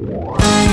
哇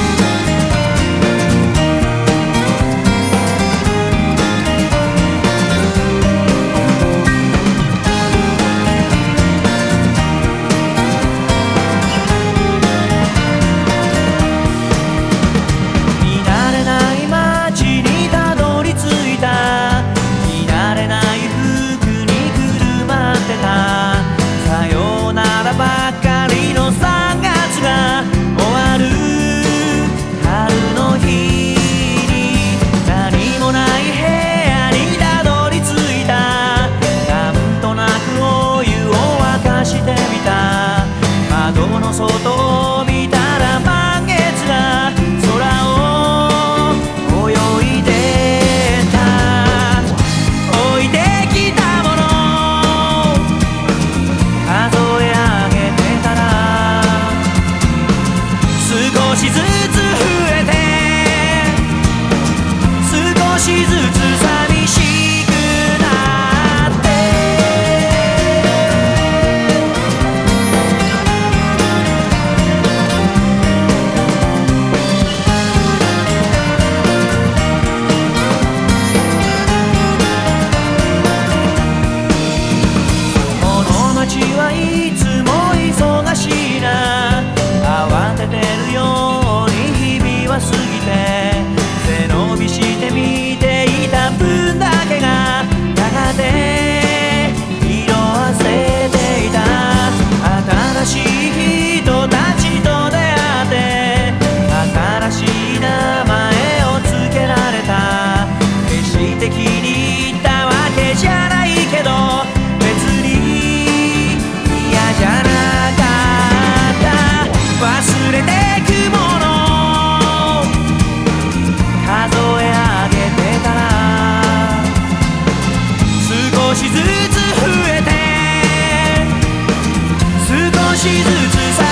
はいつ昔日之在。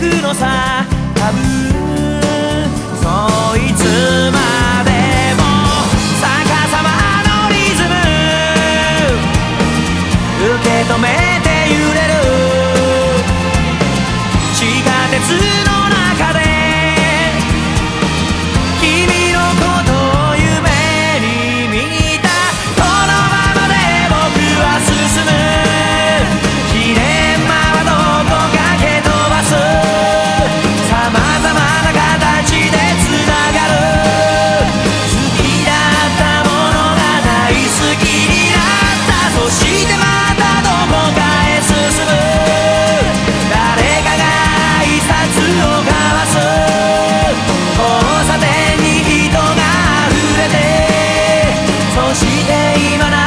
くのさ多分そいつまでも逆さまのリズム受け止めて揺れる。地下鉄今な